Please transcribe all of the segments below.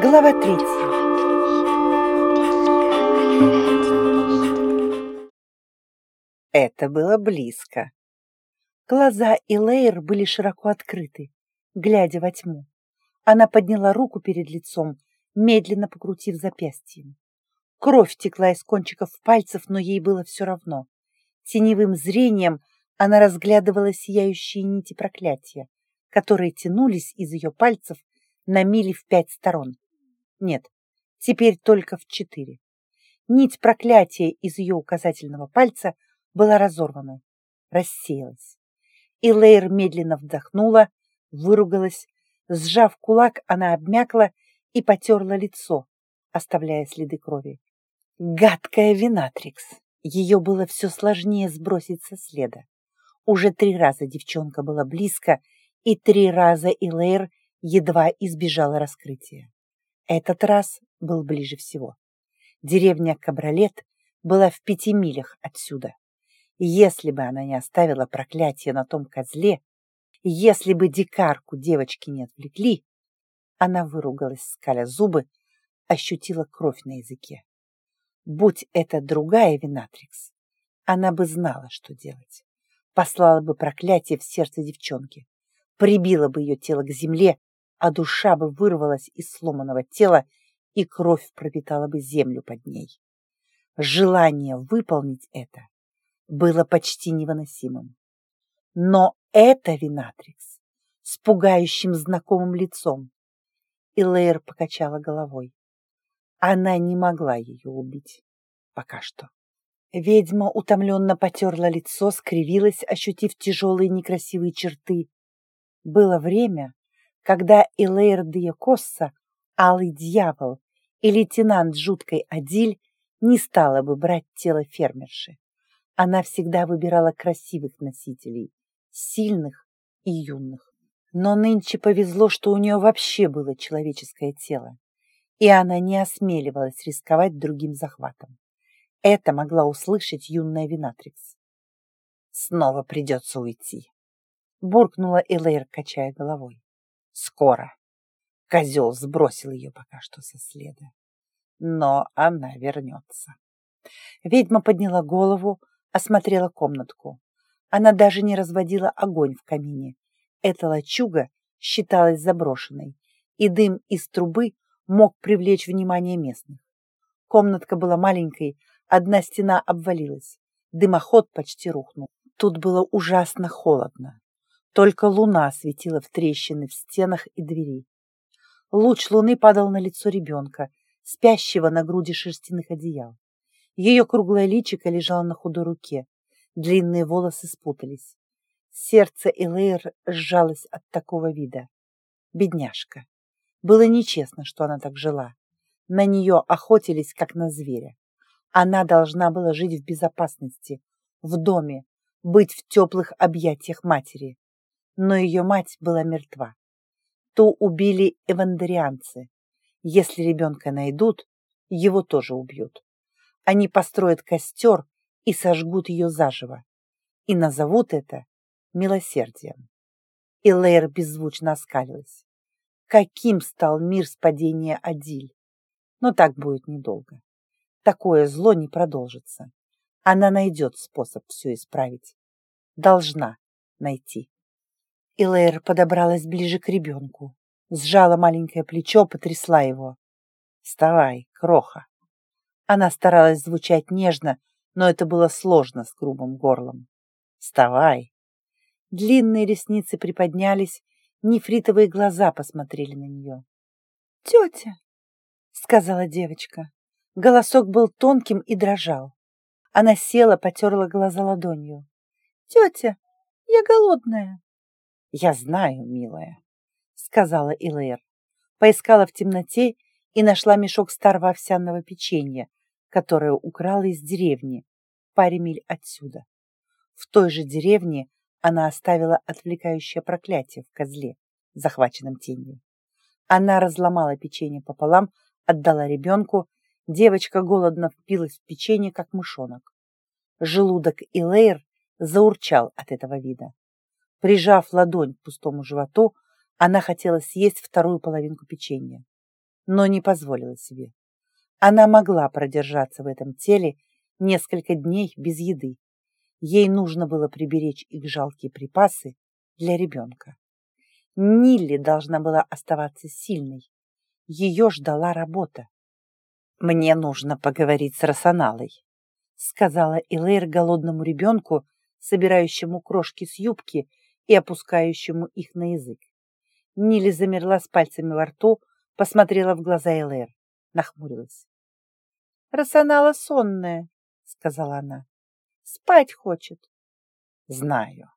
Глава третья. Это было близко. Глаза Элейр были широко открыты, глядя во тьму. Она подняла руку перед лицом, медленно покрутив запястьем. Кровь текла из кончиков пальцев, но ей было все равно. Теневым зрением она разглядывала сияющие нити проклятия, которые тянулись из ее пальцев на мили в пять сторон. Нет, теперь только в четыре. Нить проклятия из ее указательного пальца была разорвана, рассеялась. И Лейр медленно вдохнула, выругалась, сжав кулак, она обмякла и потерла лицо, оставляя следы крови. Гадкая Винатрикс. Ее было все сложнее сбросить со следа. Уже три раза девчонка была близко, и три раза Илэйр едва избежала раскрытия. Этот раз был ближе всего. Деревня Кабралет была в пяти милях отсюда. Если бы она не оставила проклятие на том козле, если бы дикарку девочки не отвлекли, она выругалась, скаля зубы, ощутила кровь на языке. Будь это другая Винатрикс, она бы знала, что делать. Послала бы проклятие в сердце девчонки, прибила бы ее тело к земле, а душа бы вырвалась из сломанного тела, и кровь пропитала бы землю под ней. Желание выполнить это было почти невыносимым. Но это Винатрикс с пугающим знакомым лицом. И Лейер покачала головой. Она не могла ее убить. Пока что. Ведьма утомленно потерла лицо, скривилась, ощутив тяжелые некрасивые черты. Было время, когда Элейр Диакосса, Алый Дьявол и лейтенант Жуткой Адиль не стала бы брать тело фермерши. Она всегда выбирала красивых носителей, сильных и юных. Но нынче повезло, что у нее вообще было человеческое тело, и она не осмеливалась рисковать другим захватом. Это могла услышать юная Винатрикс. «Снова придется уйти», — буркнула Элэйр, качая головой. «Скоро». Козел сбросил ее пока что со следа. Но она вернется. Ведьма подняла голову, осмотрела комнатку. Она даже не разводила огонь в камине. Эта лачуга считалась заброшенной, и дым из трубы мог привлечь внимание местных. Комнатка была маленькой, одна стена обвалилась, дымоход почти рухнул. Тут было ужасно холодно. Только луна светила в трещины в стенах и двери. Луч луны падал на лицо ребенка, спящего на груди шерстяных одеял. Ее круглое личико лежало на худой руке. Длинные волосы спутались. Сердце Элэйр сжалось от такого вида. Бедняжка. Было нечестно, что она так жила. На нее охотились, как на зверя. Она должна была жить в безопасности, в доме, быть в теплых объятиях матери. Но ее мать была мертва. То убили эвандерианцы. Если ребенка найдут, его тоже убьют. Они построят костер и сожгут ее заживо, и назовут это милосердием. И Лейр беззвучно оскалилась. Каким стал мир с падения Адиль? Но так будет недолго. Такое зло не продолжится. Она найдет способ все исправить. Должна найти. И Лейр подобралась ближе к ребенку, сжала маленькое плечо, потрясла его. «Вставай, кроха!» Она старалась звучать нежно, но это было сложно с грубым горлом. «Вставай!» Длинные ресницы приподнялись, нефритовые глаза посмотрели на нее. «Тетя!» — сказала девочка. Голосок был тонким и дрожал. Она села, потерла глаза ладонью. «Тетя, я голодная!» «Я знаю, милая», — сказала Илэр. Поискала в темноте и нашла мешок старого овсяного печенья, которое украла из деревни, паре миль отсюда. В той же деревне она оставила отвлекающее проклятие в козле, захваченном тенью. Она разломала печенье пополам, отдала ребенку, девочка голодно впилась в печенье, как мышонок. Желудок Илэйр заурчал от этого вида. Прижав ладонь к пустому животу, Она хотела съесть вторую половинку печенья, но не позволила себе. Она могла продержаться в этом теле несколько дней без еды. Ей нужно было приберечь их жалкие припасы для ребенка. Нилли должна была оставаться сильной. Ее ждала работа. «Мне нужно поговорить с Росаналой», — сказала Элэйр голодному ребенку, собирающему крошки с юбки и опускающему их на язык. Нилли замерла с пальцами во рту, посмотрела в глаза Элэйр, нахмурилась. «Росанала сонная», — сказала она. «Спать хочет». «Знаю».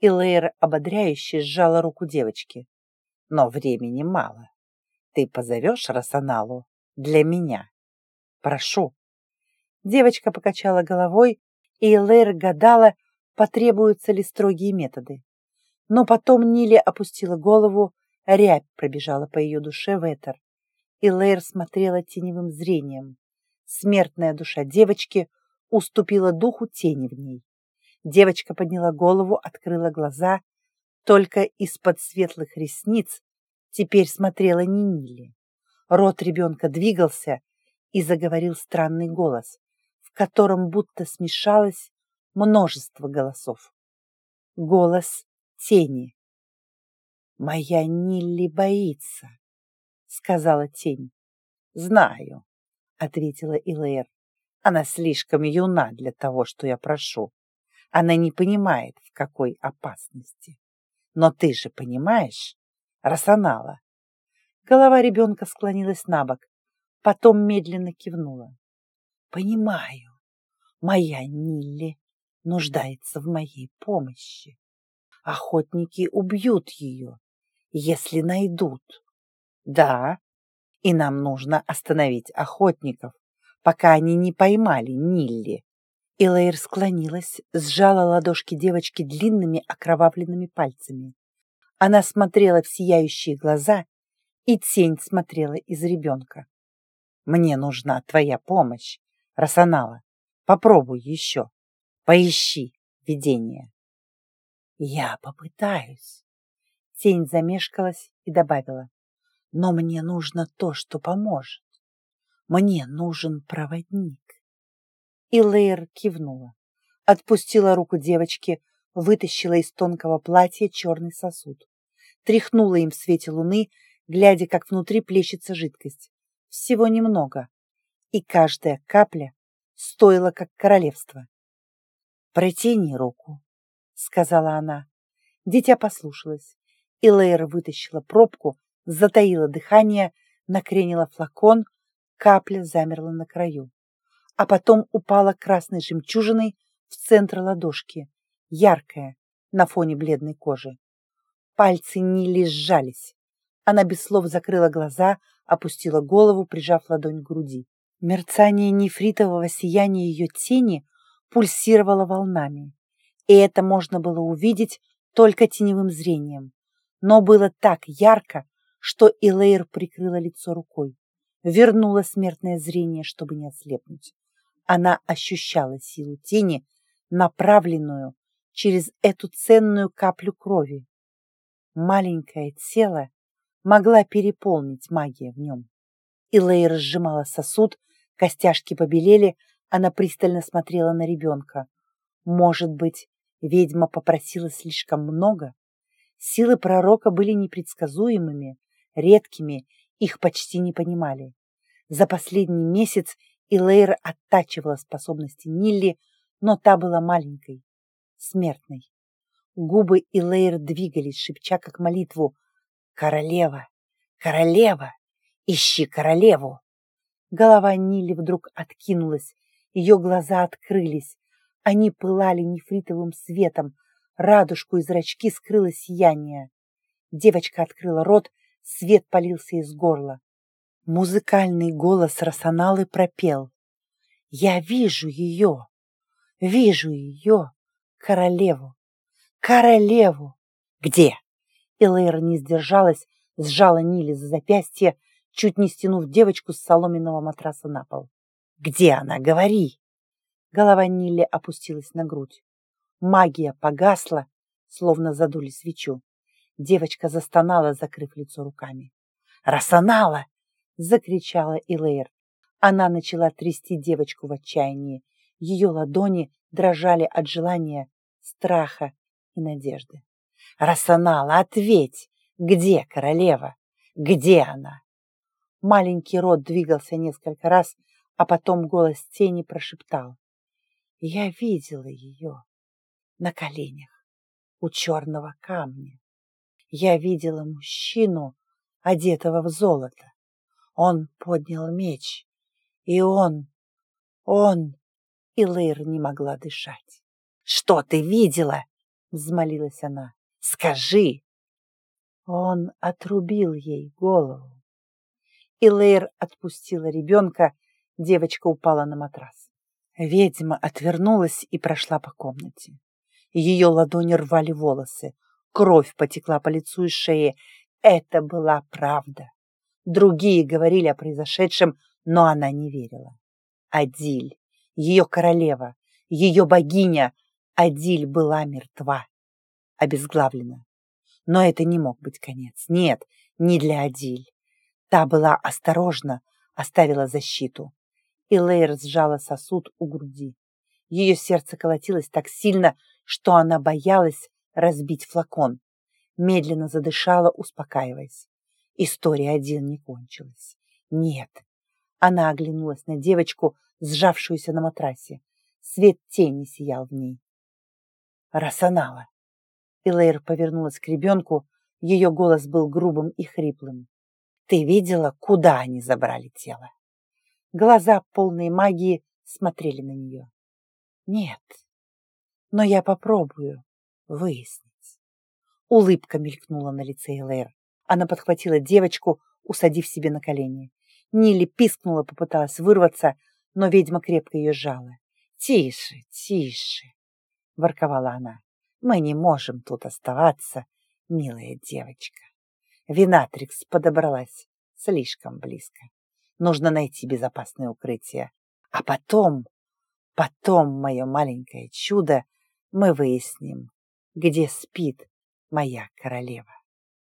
Элэйр ободряюще сжала руку девочки. «Но времени мало. Ты позовешь Росаналу для меня?» Прошу. Девочка покачала головой, и Элэйр гадала, потребуются ли строгие методы. Но потом Нили опустила голову, рябь пробежала по ее душе в этер. И Лейр смотрела теневым зрением. Смертная душа девочки уступила духу тени в ней. Девочка подняла голову, открыла глаза. Только из-под светлых ресниц теперь смотрела не Нили. Рот ребенка двигался, и заговорил странный голос, в котором будто смешалось множество голосов. Голос тени. «Моя Нилли боится», — сказала тень. «Знаю», — ответила Илэр. «Она слишком юна для того, что я прошу. Она не понимает, в какой опасности. Но ты же понимаешь, Росанала». Голова ребенка склонилась на бок, потом медленно кивнула. «Понимаю, моя Нилли нуждается в моей помощи. Охотники убьют ее, если найдут. Да, и нам нужно остановить охотников, пока они не поймали Нилли». Илэйр склонилась, сжала ладошки девочки длинными окровавленными пальцами. Она смотрела в сияющие глаза, и тень смотрела из ребенка. Мне нужна твоя помощь, Росанала. Попробуй еще. Поищи видение. Я попытаюсь. Тень замешкалась и добавила. Но мне нужно то, что поможет. Мне нужен проводник. И Лейр кивнула. Отпустила руку девочки, вытащила из тонкого платья черный сосуд. Тряхнула им в свете луны, глядя, как внутри плещется жидкость всего немного, и каждая капля стоила как королевство. «Протяни руку», — сказала она. Дитя послушалось, и Лейра вытащила пробку, затаила дыхание, накренила флакон, капля замерла на краю. А потом упала красной жемчужиной в центр ладошки, яркая, на фоне бледной кожи. Пальцы Нили сжались. Она без слов закрыла глаза, опустила голову, прижав ладонь к груди. Мерцание нефритового сияния ее тени пульсировало волнами, и это можно было увидеть только теневым зрением. Но было так ярко, что Элейр прикрыла лицо рукой, вернула смертное зрение, чтобы не ослепнуть. Она ощущала силу тени, направленную через эту ценную каплю крови. Маленькое тело могла переполнить магия в нем. Илэй разжимала сосуд, костяшки побелели, она пристально смотрела на ребенка. Может быть, ведьма попросила слишком много? Силы пророка были непредсказуемыми, редкими, их почти не понимали. За последний месяц Илэйр оттачивала способности Нилли, но та была маленькой, смертной. Губы Илэйр двигались, шепча как молитву Королева! Королева! Ищи королеву!» Голова Нили вдруг откинулась, ее глаза открылись. Они пылали нефритовым светом, радужку и зрачки скрыло сияние. Девочка открыла рот, свет полился из горла. Музыкальный голос Росаналы пропел. «Я вижу ее! Вижу ее! Королеву! Королеву! Где?» Элэйра не сдержалась, сжала Нили за запястье, чуть не стянув девочку с соломенного матраса на пол. «Где она? Говори!» Голова Нилли опустилась на грудь. Магия погасла, словно задули свечу. Девочка застонала, закрыв лицо руками. «Рассанала!» — закричала Илэйр. Она начала трясти девочку в отчаянии. Ее ладони дрожали от желания, страха и надежды. «Рассанала, ответь! Где королева? Где она?» Маленький рот двигался несколько раз, а потом голос тени прошептал. «Я видела ее на коленях у черного камня. Я видела мужчину, одетого в золото. Он поднял меч, и он, он... И Лейр не могла дышать. «Что ты видела?» — взмолилась она. «Скажи!» Он отрубил ей голову. И Лейр отпустила ребенка, девочка упала на матрас. Ведьма отвернулась и прошла по комнате. Ее ладони рвали волосы, кровь потекла по лицу и шее. Это была правда. Другие говорили о произошедшем, но она не верила. Адиль, ее королева, ее богиня, Адиль была мертва, обезглавлена. Но это не мог быть конец. Нет, не для Адиль. Та была осторожна, оставила защиту. И Лейр сжала сосуд у груди. Ее сердце колотилось так сильно, что она боялась разбить флакон. Медленно задышала, успокаиваясь. История один не кончилась. Нет. Она оглянулась на девочку, сжавшуюся на матрасе. Свет тени сиял в ней. Рассанала. Элэйр повернулась к ребенку. Ее голос был грубым и хриплым. «Ты видела, куда они забрали тело?» Глаза, полные магии, смотрели на нее. «Нет, но я попробую выяснить». Улыбка мелькнула на лице Элэйр. Она подхватила девочку, усадив себе на колени. Нилли пискнула, попыталась вырваться, но ведьма крепко ее сжала. «Тише, тише!» — ворковала она. «Мы не можем тут оставаться, милая девочка». Винатрикс подобралась слишком близко. Нужно найти безопасное укрытие. А потом, потом, мое маленькое чудо, мы выясним, где спит моя королева.